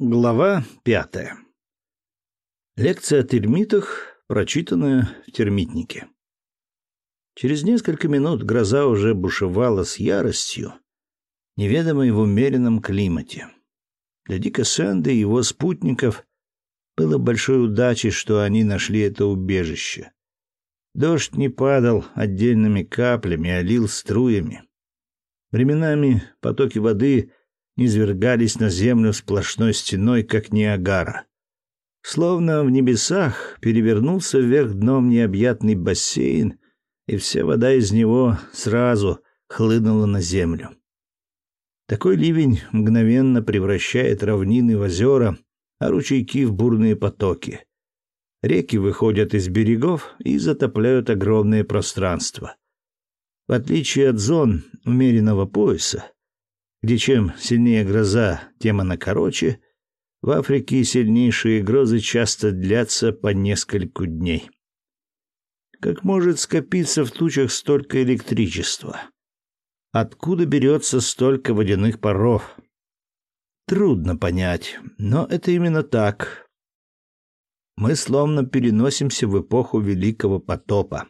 Глава пятая. Лекция о термитах, прочитанная в термитнике. Через несколько минут гроза уже бушевала с яростью, неведомой в умеренном климате. Для Дика Сэнда и его спутников было большой удачей, что они нашли это убежище. Дождь не падал отдельными каплями, а лил струями. Временами потоки воды — низвергались на землю сплошной стеной, как Ниагара. Словно в небесах перевернулся вверх дном необъятный бассейн, и вся вода из него сразу хлынула на землю. Такой ливень мгновенно превращает равнины в озера, а ручейки в бурные потоки. Реки выходят из берегов и затопляют огромные пространства. В отличие от зон умеренного пояса, где чем сильнее гроза, тем она короче, в Африке сильнейшие грозы часто длятся по нескольку дней. Как может скопиться в тучах столько электричества? Откуда берется столько водяных паров? Трудно понять, но это именно так. Мы словно переносимся в эпоху Великого потопа.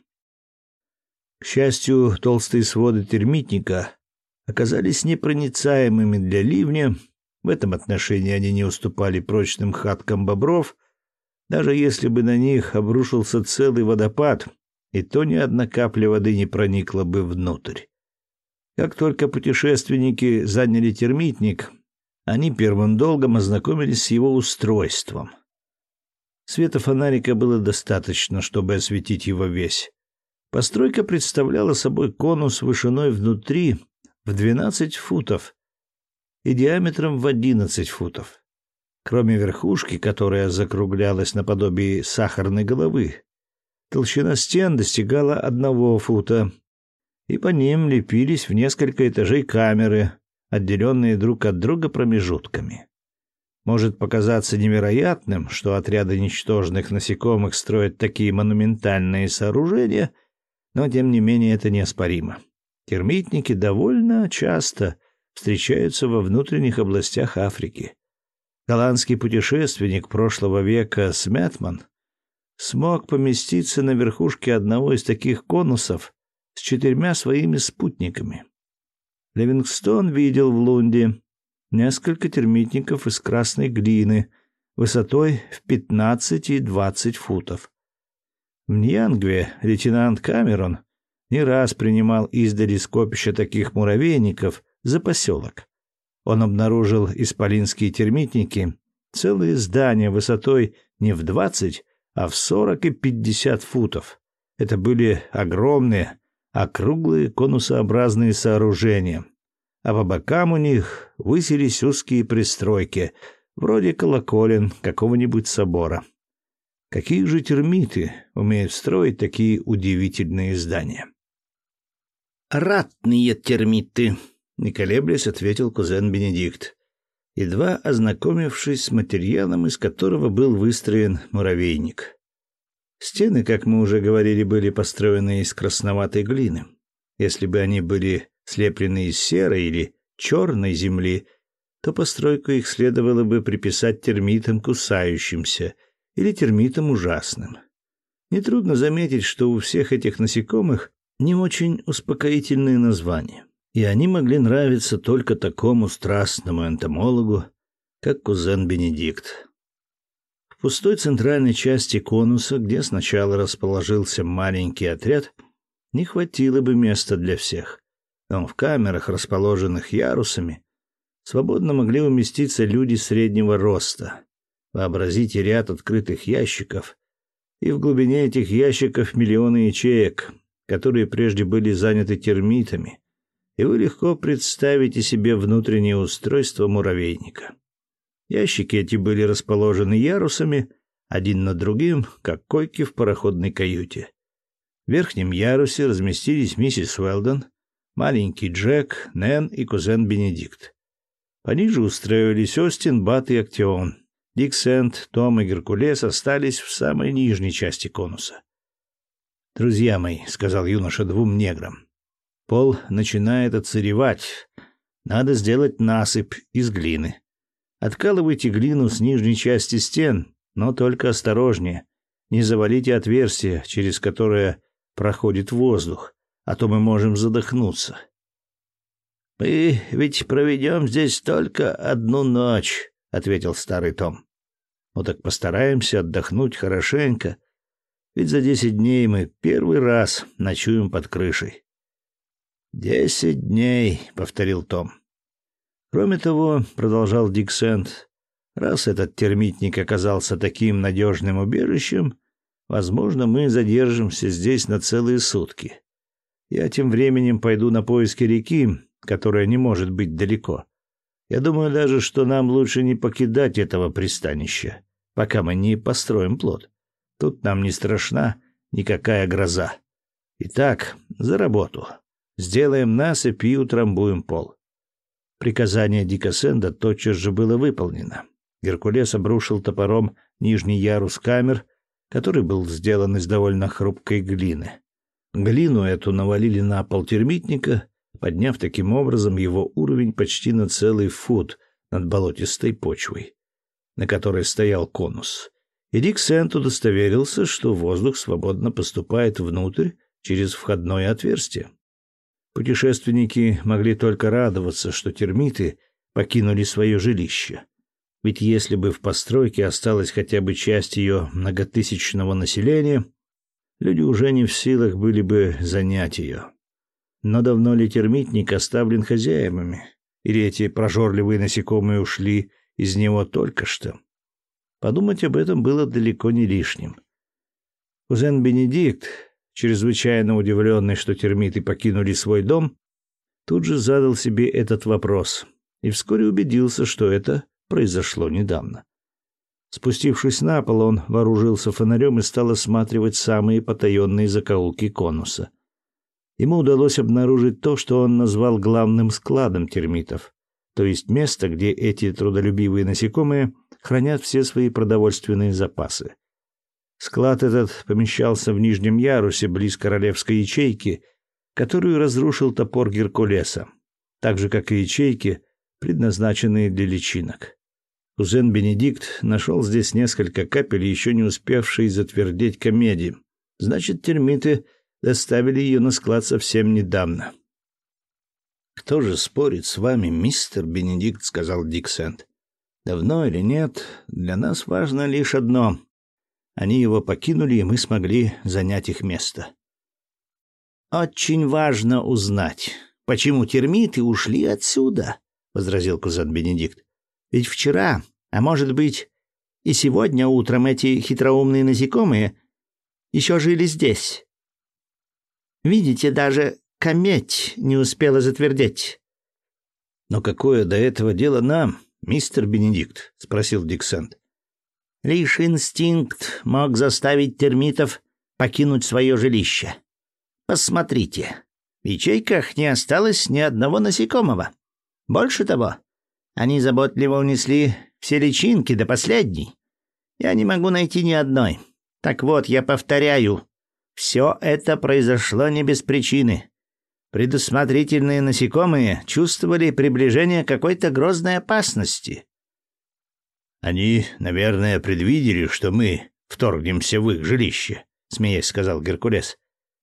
К счастью, толстые своды термитника оказались непроницаемыми для ливня. В этом отношении они не уступали прочным хаткам бобров, даже если бы на них обрушился целый водопад, и то ни одна капля воды не проникла бы внутрь. Как только путешественники заняли термитник, они первым долгом ознакомились с его устройством. Света фонарика было достаточно, чтобы осветить его весь. Постройка представляла собой конус вышиной внутри в 12 футов и диаметром в 11 футов. Кроме верхушки, которая закруглялась наподобие сахарной головы, толщина стен достигала одного фута, и по ним лепились в несколько этажей камеры, отделенные друг от друга промежутками. Может показаться невероятным, что отряды ничтожных насекомых строят такие монументальные сооружения, но тем не менее это неоспоримо. Термитники довольно часто встречаются во внутренних областях Африки. Голландский путешественник прошлого века Сметман смог поместиться на верхушке одного из таких конусов с четырьмя своими спутниками. Ливингстон видел в Лунде несколько термитников из красной глины высотой в 15 и 20 футов. В Ньянгве лейтенант Камерон не раз принимал издали скопища таких муравейников за поселок. Он обнаружил исполинские термитники, целые здания высотой не в двадцать, а в сорок и пятьдесят футов. Это были огромные, округлые конусообразные сооружения, а по бокам у них высились узкие пристройки, вроде колоколен какого-нибудь собора. Какие же термиты умеют строить такие удивительные здания? Ратные термиты, не колеблясь, ответил кузен Бенедикт, едва ознакомившись с материалом, из которого был выстроен муравейник. Стены, как мы уже говорили, были построены из красноватой глины. Если бы они были слеплены из серой или черной земли, то постройку их следовало бы приписать термитам кусающимся или термитам ужасным. Нетрудно заметить, что у всех этих насекомых не очень успокоительные названия, и они могли нравиться только такому страстному энтомологу, как кузен Бенедикт. В пустой центральной части конуса, где сначала расположился маленький отряд, не хватило бы места для всех. Но в камерах, расположенных ярусами, свободно могли уместиться люди среднего роста. Вообразите ряд открытых ящиков, и в глубине этих ящиков миллионы ячеек, которые прежде были заняты термитами, и вы легко представите себе внутреннее устройство муравейника. Ящики эти были расположены ярусами, один над другим, как койки в пароходной каюте. В верхнем ярусе разместились миссис Уэлдон, маленький Джек, Нэн и кузен Бенедикт. Пониже устроились Остин, Бат и Актион. Дик Сент, Том и Геркулес остались в самой нижней части конуса. «Друзья мои», — сказал юноша двум неграм, — «пол начинает отсыревать. Надо сделать насыпь из глины. Откалывайте глину с нижней части стен, но только осторожнее. Не завалите отверстие, через которое проходит воздух, а то мы можем задохнуться. Мы ведь проведем здесь только одну ночь, ответил старый Том. Ну так постараемся отдохнуть хорошенько, ведь за десять дней мы первый раз ночуем под крышей. Десять дней, повторил Том. Кроме того, продолжал Диксент, раз этот термитник оказался таким надежным убежищем, возможно, мы задержимся здесь на целые сутки. Я тем временем пойду на поиски реки, которая не может быть далеко. Я думаю даже, что нам лучше не покидать этого пристанища, пока мы не построим плод. Тут нам не страшна никакая гроза. Итак, за работу. Сделаем насыпь и утрамбуем пол. Приказание Дикасенда тотчас же было выполнено. Геркулес обрушил топором нижний ярус камер, который был сделан из довольно хрупкой глины. Глину эту навалили на пол термитника, подняв таким образом его уровень почти на целый фут над болотистой почвой, на которой стоял конус. И Дик Сент удостоверился, что воздух свободно поступает внутрь через входное отверстие. Путешественники могли только радоваться, что термиты покинули свое жилище. Ведь если бы в постройке осталась хотя бы часть ее многотысячного населения, люди уже не в силах были бы занять ее. Но давно ли термитник оставлен хозяевами? Или эти прожорливые насекомые ушли из него только что? Подумать об этом было далеко не лишним. Кузен Бенедикт, чрезвычайно удивленный, что термиты покинули свой дом, тут же задал себе этот вопрос и вскоре убедился, что это произошло недавно. Спустившись на пол, он вооружился фонарем и стал осматривать самые потаенные закоулки конуса. Ему удалось обнаружить то, что он назвал главным складом термитов, то есть место, где эти трудолюбивые насекомые хранят все свои продовольственные запасы. Склад этот помещался в нижнем ярусе близ королевской ячейки, которую разрушил топор Геркулеса, так же как и ячейки, предназначенные для личинок. Кузен Бенедикт нашел здесь несколько капель, еще не успевшие затвердеть комедии. Значит, термиты доставили ее на склад совсем недавно. «Кто же спорит с вами, мистер Бенедикт?» — сказал Диксент. «Давно или нет, для нас важно лишь одно. Они его покинули, и мы смогли занять их место». «Очень важно узнать, почему термиты ушли отсюда», — возразил кузен Бенедикт. Ведь вчера, а может быть, и сегодня утром эти хитроумные насекомые еще жили здесь. Видите, даже кометь не успела затвердеть. Но какое до этого дело нам, мистер Бенедикт, спросил Диксент. Лишь инстинкт мог заставить термитов покинуть свое жилище. Посмотрите, в ячейках не осталось ни одного насекомого. Больше того, они заботливо унесли все личинки до последней. Я не могу найти ни одной. Так вот, я повторяю, все это произошло не без причины. Предусмотрительные насекомые чувствовали приближение какой-то грозной опасности. Они, наверное, предвидели, что мы вторгнемся в их жилище, смеясь сказал Геркулес.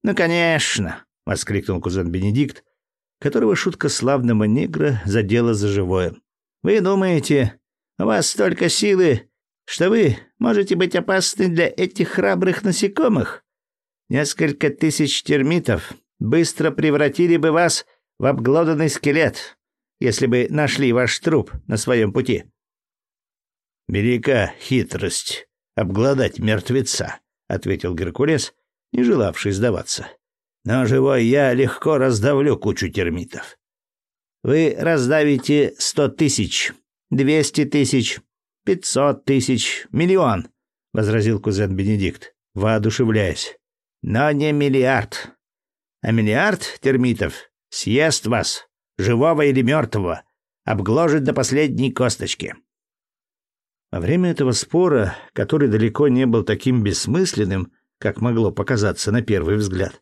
Ну, конечно, воскликнул кузен Бенедикт, которого шутка славного негра задела за живое. Вы думаете, у вас столько силы, что вы можете быть опасны для этих храбрых насекомых? Несколько тысяч термитов быстро превратили бы вас в обглоданный скелет, если бы нашли ваш труп на своем пути. Велика хитрость обглодать мертвеца, ответил Геркулес, не желавший сдаваться. Но живой я легко раздавлю кучу термитов. Вы раздавите сто тысяч, двести тысяч, пятьсот тысяч, миллион, — возразил кузен Бенедикт, воодушевляясь. Но не миллиард. А миллиард термитов съест вас, живого или мертвого, обгложит до последней косточки. Во время этого спора, который далеко не был таким бессмысленным, как могло показаться на первый взгляд,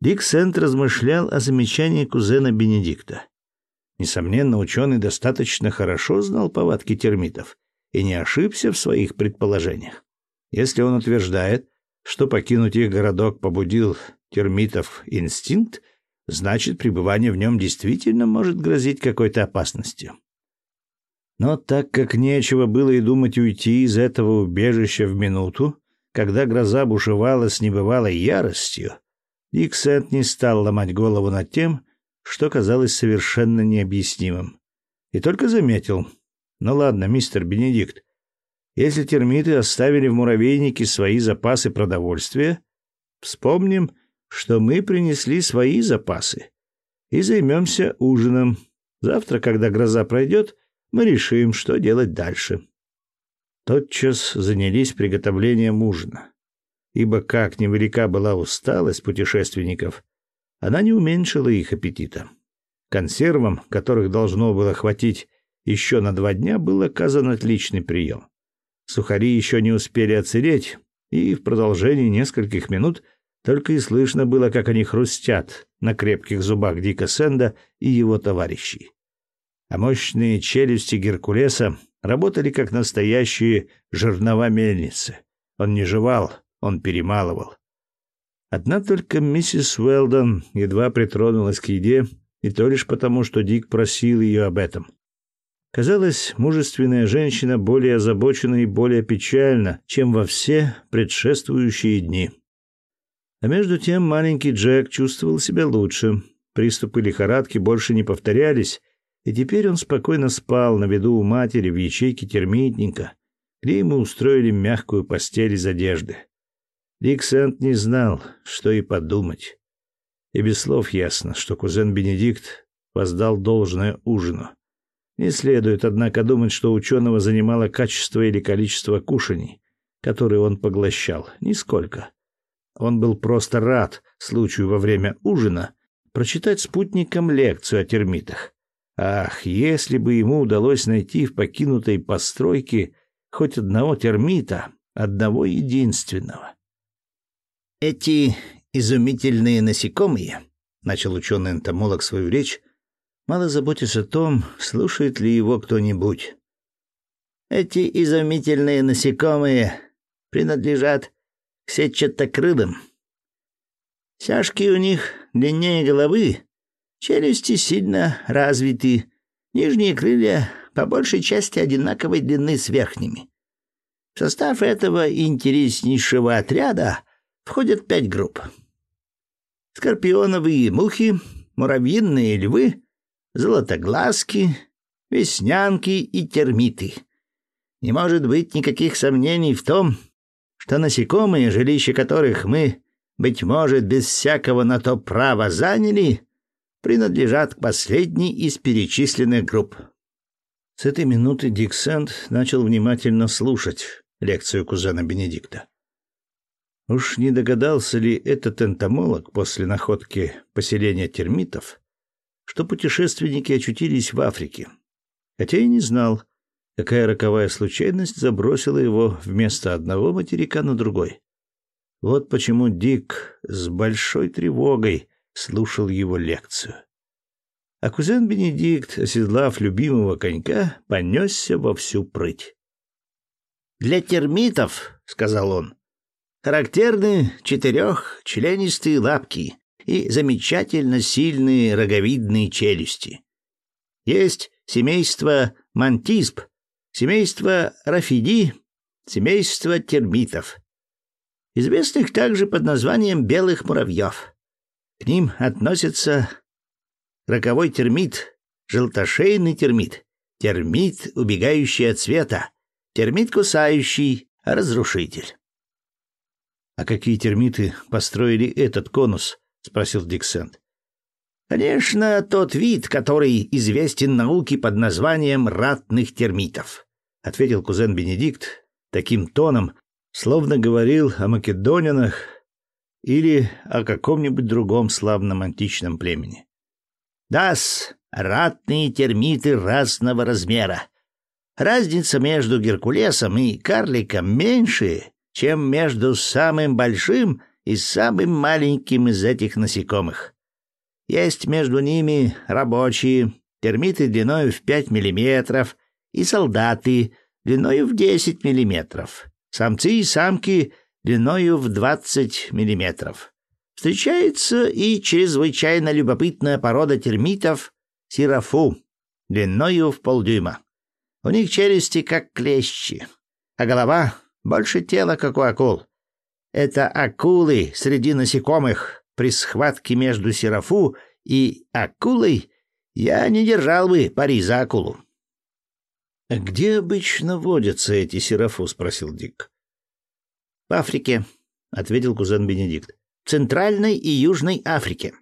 Дик Сент размышлял о замечании кузена Бенедикта. Несомненно, ученый достаточно хорошо знал повадки термитов и не ошибся в своих предположениях. Если он утверждает, что покинуть их городок побудил термитов инстинкт, значит, пребывание в нем действительно может грозить какой-то опасностью. Но так как нечего было и думать уйти из этого убежища в минуту, когда гроза бушевала с небывалой яростью, Дик Сент не стал ломать голову над тем, что казалось совершенно необъяснимым. И только заметил. «Ну ладно, мистер Бенедикт, если термиты оставили в муравейнике свои запасы продовольствия, вспомним, что мы принесли свои запасы и займемся ужином. Завтра, когда гроза пройдет, мы решим, что делать дальше. Тотчас занялись приготовлением ужина. Ибо как невелика была усталость путешественников, она не уменьшила их аппетита. Консервам, которых должно было хватить еще на два дня, был оказан отличный прием. Сухари еще не успели оцереть, и в продолжении нескольких минут только и слышно было, как они хрустят на крепких зубах Дика Сенда и его товарищей а мощные челюсти Геркулеса работали как настоящие жернова мельницы. Он не жевал, он перемалывал. Одна только миссис Уэлдон едва притронулась к еде, и то лишь потому, что Дик просил ее об этом. Казалось, мужественная женщина более озабочена и более печальна, чем во все предшествующие дни. А между тем маленький Джек чувствовал себя лучше. Приступы лихорадки больше не повторялись, и теперь он спокойно спал на виду у матери в ячейке термитника, где ему устроили мягкую постель из одежды. Дик Сент не знал, что и подумать. И без слов ясно, что кузен Бенедикт воздал должное ужину. Не следует, однако, думать, что ученого занимало качество или количество кушаний, которые он поглощал. Нисколько. Он был просто рад случаю во время ужина прочитать спутникам лекцию о термитах. Ах, если бы ему удалось найти в покинутой постройке хоть одного термита, одного единственного. Эти изумительные насекомые, начал ученый-энтомолог свою речь, мало заботясь о том, слушает ли его кто-нибудь. Эти изумительные насекомые принадлежат сетчатокрылым. Сяжки у них длиннее головы, Челюсти сильно развиты, нижние крылья по большей части одинаковой длины с верхними. В состав этого интереснейшего отряда входят пять групп. Скорпионовые мухи, муравьиные львы, золотоглазки, веснянки и термиты. Не может быть никаких сомнений в том, что насекомые, жилище которых мы, быть может, без всякого на то права заняли, принадлежат к последней из перечисленных групп. С этой минуты Дик Сэнд начал внимательно слушать лекцию кузена Бенедикта. Уж не догадался ли этот энтомолог после находки поселения термитов, что путешественники очутились в Африке, хотя и не знал, какая роковая случайность забросила его вместо одного материка на другой. Вот почему Дик с большой тревогой слушал его лекцию. А кузен Бенедикт, оседлав любимого конька, понесся во всю прыть. «Для термитов, — сказал он, — характерны четырехчленистые лапки и замечательно сильные роговидные челюсти. Есть семейство мантисп, семейство рафиди, семейство термитов, известных также под названием белых муравьев. К ним относятся роковой термит, желтошейный термит, термит, убегающий от света, термит кусающий, разрушитель. А какие термиты построили этот конус? спросил Диксент. Конечно, тот вид, который известен науке под названием ратных термитов, ответил кузен Бенедикт таким тоном, словно говорил о македонянах или о каком-нибудь другом славном античном племени. Дас, ратные термиты разного размера. Разница между Геркулесом и карликом меньше, чем между самым большим и самым маленьким из этих насекомых. Есть между ними рабочие, термиты длиной в 5 миллиметров и солдаты длиной в 10 миллиметров, самцы и самки длиною в 20 миллиметров. Встречается и чрезвычайно любопытная порода термитов сирафу, длиною в полдюйма. У них челюсти как клещи, а голова больше тела, как у акул. Это акулы среди насекомых. При схватке между сирафу и акулой я не держал бы пари за акулу. «А где обычно водятся эти сирафу?» — спросил Дик. «В Африке», — ответил кузен Бенедикт. «В Центральной и Южной Африке.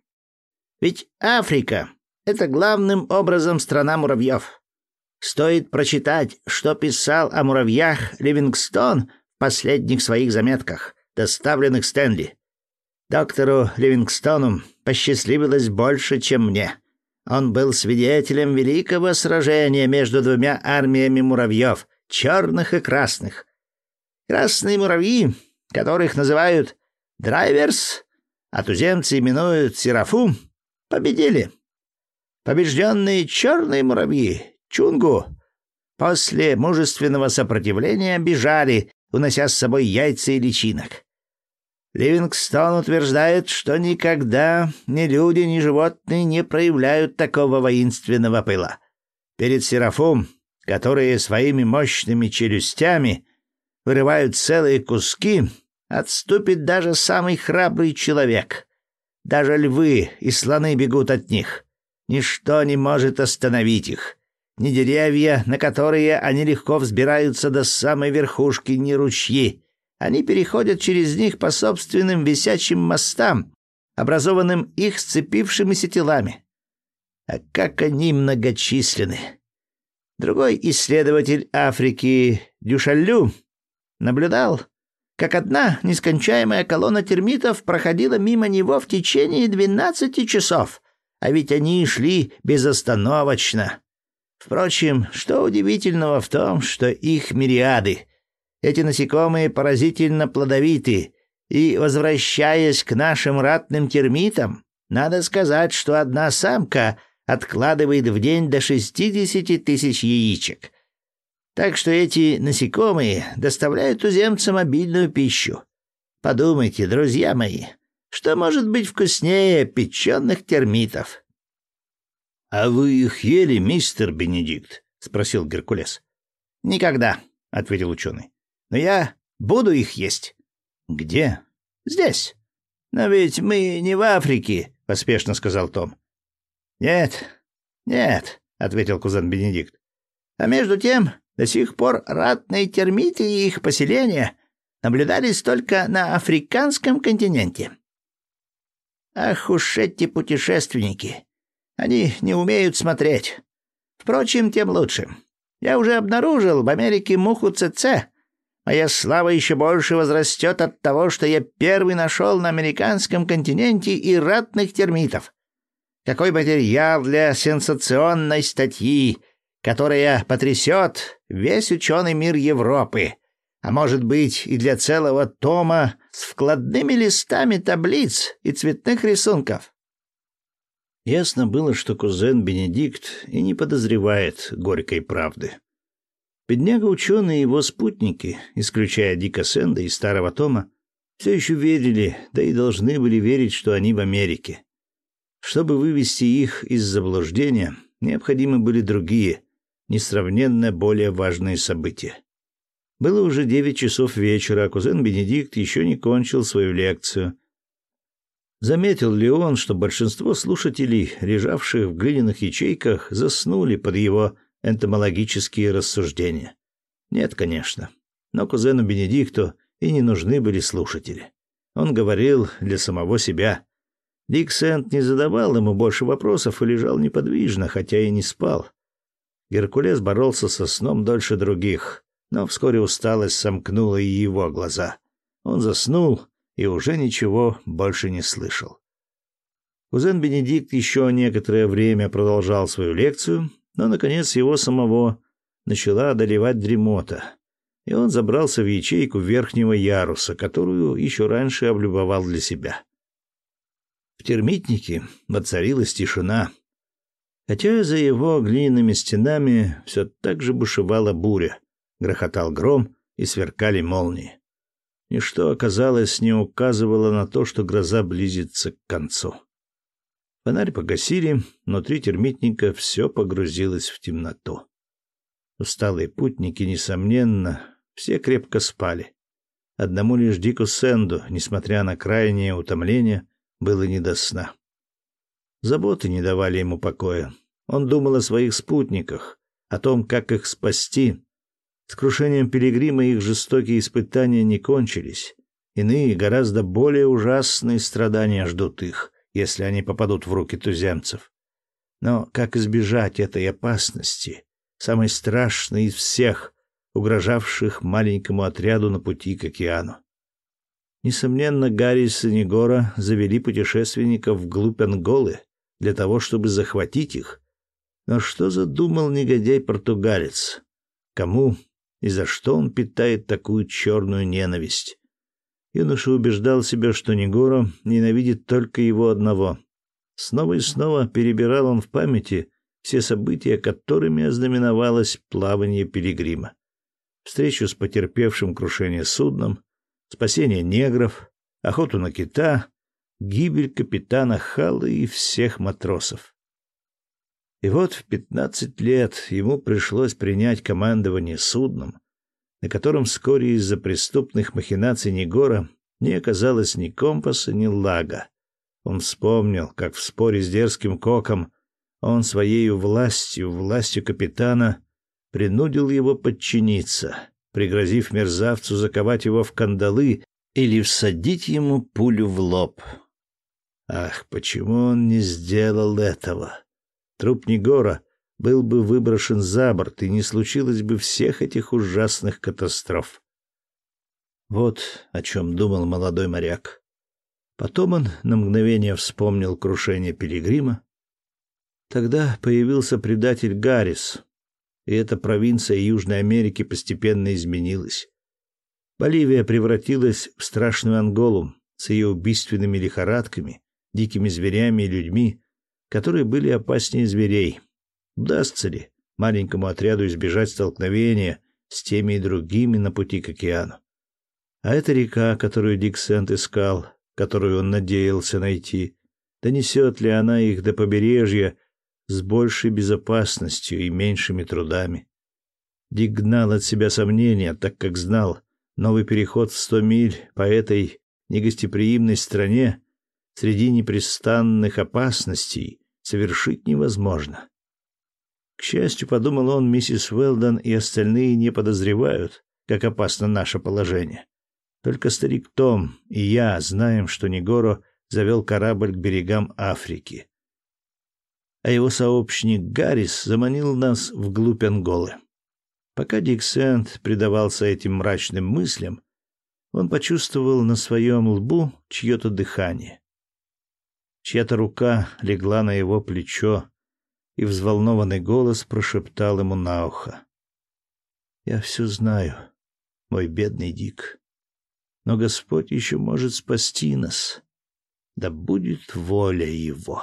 Ведь Африка — это главным образом страна муравьев. Стоит прочитать, что писал о муравьях Ливингстон в последних своих заметках, доставленных Стэнли. Доктору Ливингстону посчастливилось больше, чем мне. Он был свидетелем великого сражения между двумя армиями муравьев, черных и красных. Красные муравьи, которых называют драйверс, а туземцы именуют серафу, победили. Побежденные черные муравьи, чунгу, после мужественного сопротивления бежали, унося с собой яйца и личинок. Ливингстон утверждает, что никогда ни люди, ни животные не проявляют такого воинственного пыла. Перед Серафум, которые своими мощными челюстями вырывают целые куски, отступит даже самый храбрый человек. Даже львы и слоны бегут от них. Ничто не может остановить их. Ни деревья, на которые они легко взбираются до самой верхушки, ни ручьи. Они переходят через них по собственным висячим мостам, образованным их сцепившимися телами. А как они многочисленны! Другой исследователь Африки, Дюшалю, наблюдал, как одна нескончаемая колонна термитов проходила мимо него в течение двенадцати часов, а ведь они шли безостановочно. Впрочем, что удивительного в том, что их мириады. Эти насекомые поразительно плодовиты, и, возвращаясь к нашим ратным термитам, надо сказать, что одна самка откладывает в день до шестидесяти тысяч яичек — так что эти насекомые доставляют туземцам обильную пищу. Подумайте, друзья мои, что может быть вкуснее печеных термитов? — А вы их ели, мистер Бенедикт? — спросил Геркулес. — Никогда, — ответил ученый. — Но я буду их есть. — Где? — Здесь. — Но ведь мы не в Африке, — поспешно сказал Том. — Нет, нет, — ответил кузен Бенедикт. — А между тем до сих пор ратные термиты и их поселения наблюдались только на африканском континенте. Ах уж эти путешественники! Они не умеют смотреть. Впрочем, тем лучше. Я уже обнаружил в Америке муху ЦЦ. Моя слава еще больше возрастет от того, что я первый нашел на американском континенте и ратных термитов. Какой материал для сенсационной статьи, которая потрясет весь ученый мир Европы, а может быть и для целого тома с вкладными листами таблиц и цветных рисунков. Ясно было, что кузен Бенедикт и не подозревает горькой правды. Бедняга-ученый и его спутники, исключая Дика Сенда и Старого Тома, все еще верили, да и должны были верить, что они в Америке. Чтобы вывести их из заблуждения, необходимы были другие, несравненно более важные события. Было уже девять часов вечера, а кузен Бенедикт еще не кончил свою лекцию. Заметил ли он, что большинство слушателей, лежавших в глиняных ячейках, заснули под его энтомологические рассуждения? Нет, конечно. Но кузену Бенедикту и не нужны были слушатели. Он говорил для самого себя. Дик Сент не задавал ему больше вопросов и лежал неподвижно, хотя и не спал. Геркулес боролся со сном дольше других, но вскоре усталость сомкнула и его глаза. Он заснул и уже ничего больше не слышал. Кузен Бенедикт еще некоторое время продолжал свою лекцию, но, наконец, его самого начала одолевать дремота, и он забрался в ячейку верхнего яруса, которую еще раньше облюбовал для себя. В термитнике воцарилась тишина, Хотя за его глиняными стенами все так же бушевала буря, грохотал гром и сверкали молнии. Ничто, оказалось, не указывало на то, что гроза близится к концу. Фонарь погасили, внутри термитника все погрузилось в темноту. Усталые путники, несомненно, все крепко спали. Одному лишь Дику Сэнду, несмотря на крайнее утомление, было не до сна. Заботы не давали ему покоя. Он думал о своих спутниках, о том, как их спасти. С крушением пилигрима их жестокие испытания не кончились. Иные, гораздо более ужасные страдания ждут их, если они попадут в руки туземцев. Но как избежать этой опасности, самой страшной из всех, угрожавших маленькому отряду на пути к океану? Несомненно, Гаррис и Негора завели путешественников вглубь Анголы для того, чтобы захватить их. Но что задумал негодяй-португалец? Кому и за что он питает такую черную ненависть? Юноша убеждал себя, что Негора ненавидит только его одного. Снова и снова перебирал он в памяти все события, которыми ознаменовалось плавание пилигрима. Встречу с потерпевшим крушение судном, спасение негров, охоту на кита, гибель капитана Халлы и всех матросов. И вот в пятнадцать лет ему пришлось принять командование судном, на котором вскоре из-за преступных махинаций Негора не оказалось ни компаса, ни лага. Он вспомнил, как в споре с дерзким коком он своей властью, властью капитана, принудил его подчиниться, пригрозив мерзавцу заковать его в кандалы или всадить ему пулю в лоб. Ах, почему он не сделал этого? Труп Негора был бы выброшен за борт, и не случилось бы всех этих ужасных катастроф. Вот о чем думал молодой моряк. Потом он на мгновение вспомнил крушение Пилигрима. Тогда появился предатель Гаррис, и эта провинция Южной Америки постепенно изменилась. Боливия превратилась в страшную Анголу с ее убийственными лихорадками, дикими зверями и людьми, которые были опаснее зверей. Удастся ли маленькому отряду избежать столкновения с теми и другими на пути к океану? А эта река, которую Дик Сент искал, которую он надеялся найти, донесет ли она их до побережья с большей безопасностью и меньшими трудами? Дик гнал от себя сомнения, так как знал, новый переход в сто миль по этой негостеприимной стране среди непрестанных опасностей совершить невозможно. К счастью, подумал он, миссис Уэлдон и остальные не подозревают, как опасно наше положение. Только старик Том и я знаем, что Негоро завел корабль к берегам Африки. А его сообщник Гаррис заманил нас вглубь Анголы. Пока Дик Сент предавался этим мрачным мыслям, он почувствовал на своем лбу чье-то дыхание. Чья-то рука легла на его плечо, и взволнованный голос прошептал ему на ухо. «Я все знаю, мой бедный Дик, но Господь еще может спасти нас. Да будет воля Его».